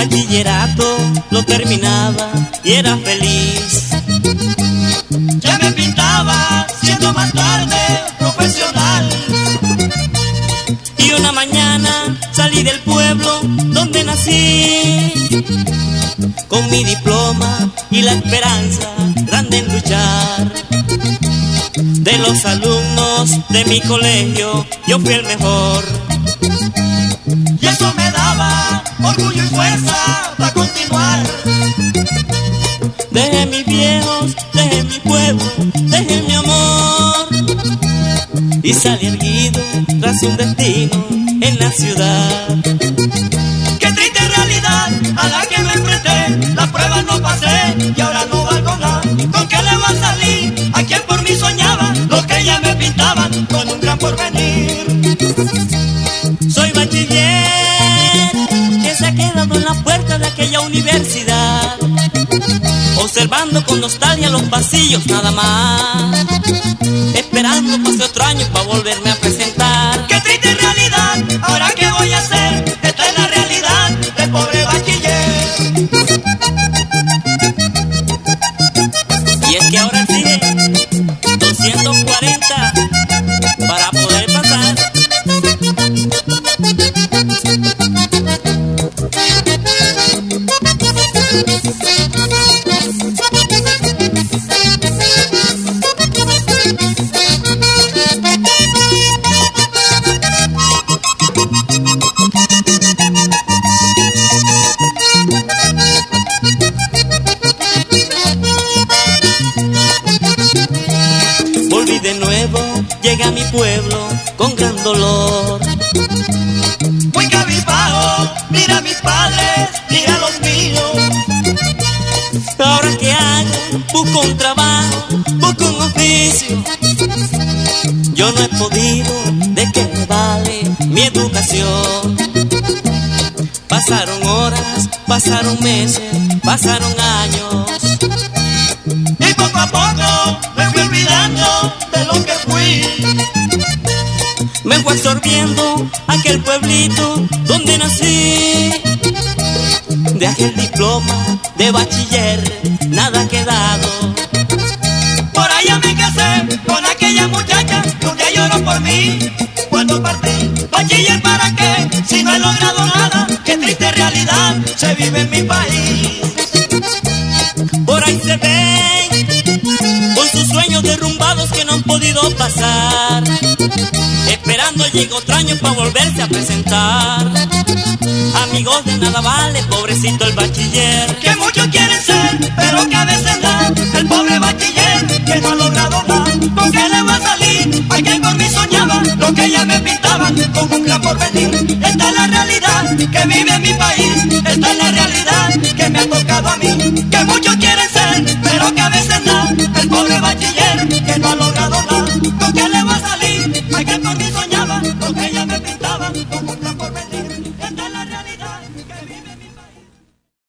Bachillerato lo terminaba y era feliz. Ya me pintaba siendo más tarde profesional. Y una mañana salí del pueblo donde nací. Con mi diploma y la esperanza grande en luchar. De los alumnos de mi colegio yo fui el mejor. Y eso me daba fuerza para continuar. Dejé mis viejos, dejé mi pueblo, dejé mi amor. Y salí erguido tras un destino en la ciudad. Qué triste realidad a la que me enfrenté. Las pruebas no pasé y ahora no valgo nada. ¿Con qué le va a salir a quien por mí soñaba? Los que ya me pintaban con un gran porvenir. Soy bachiller Observando con nostalgia los pasillos nada más. Esperando pase otro año para volverme a presentar. De nuevo, llegué a mi pueblo con gran dolor. Muy cabizbajo, mira a mis padres, mira a los míos. Ahora que hago, busco un trabajo, busco un oficio. Yo no he podido, ¿de qué me vale mi educación? Pasaron horas, pasaron meses, pasaron años. Y poco a poco aquel pueblito donde nací. De aquel diploma de bachiller, nada ha quedado. Por allá me casé con aquella muchacha que un día lloró por mí. Cuando partí, bachiller para qué, si no he logrado nada, qué triste realidad se vive en mi país. Por ahí se ven con sus sueños derrumbados que no han podido pasar cuando llega otro año para volverse a presentar. Amigos de nada vale, pobrecito el bachiller. Que muchos quieren ser, pero que a veces dan. El pobre bachiller que no ha logrado nada. ¿Con qué le va a salir? Hay que por mí soñaba, lo que ya me pintaban con un gran porvenir. Esta es la realidad que vive en mi país. Esta es la realidad que me ha tocado a mí. Que muchos quieren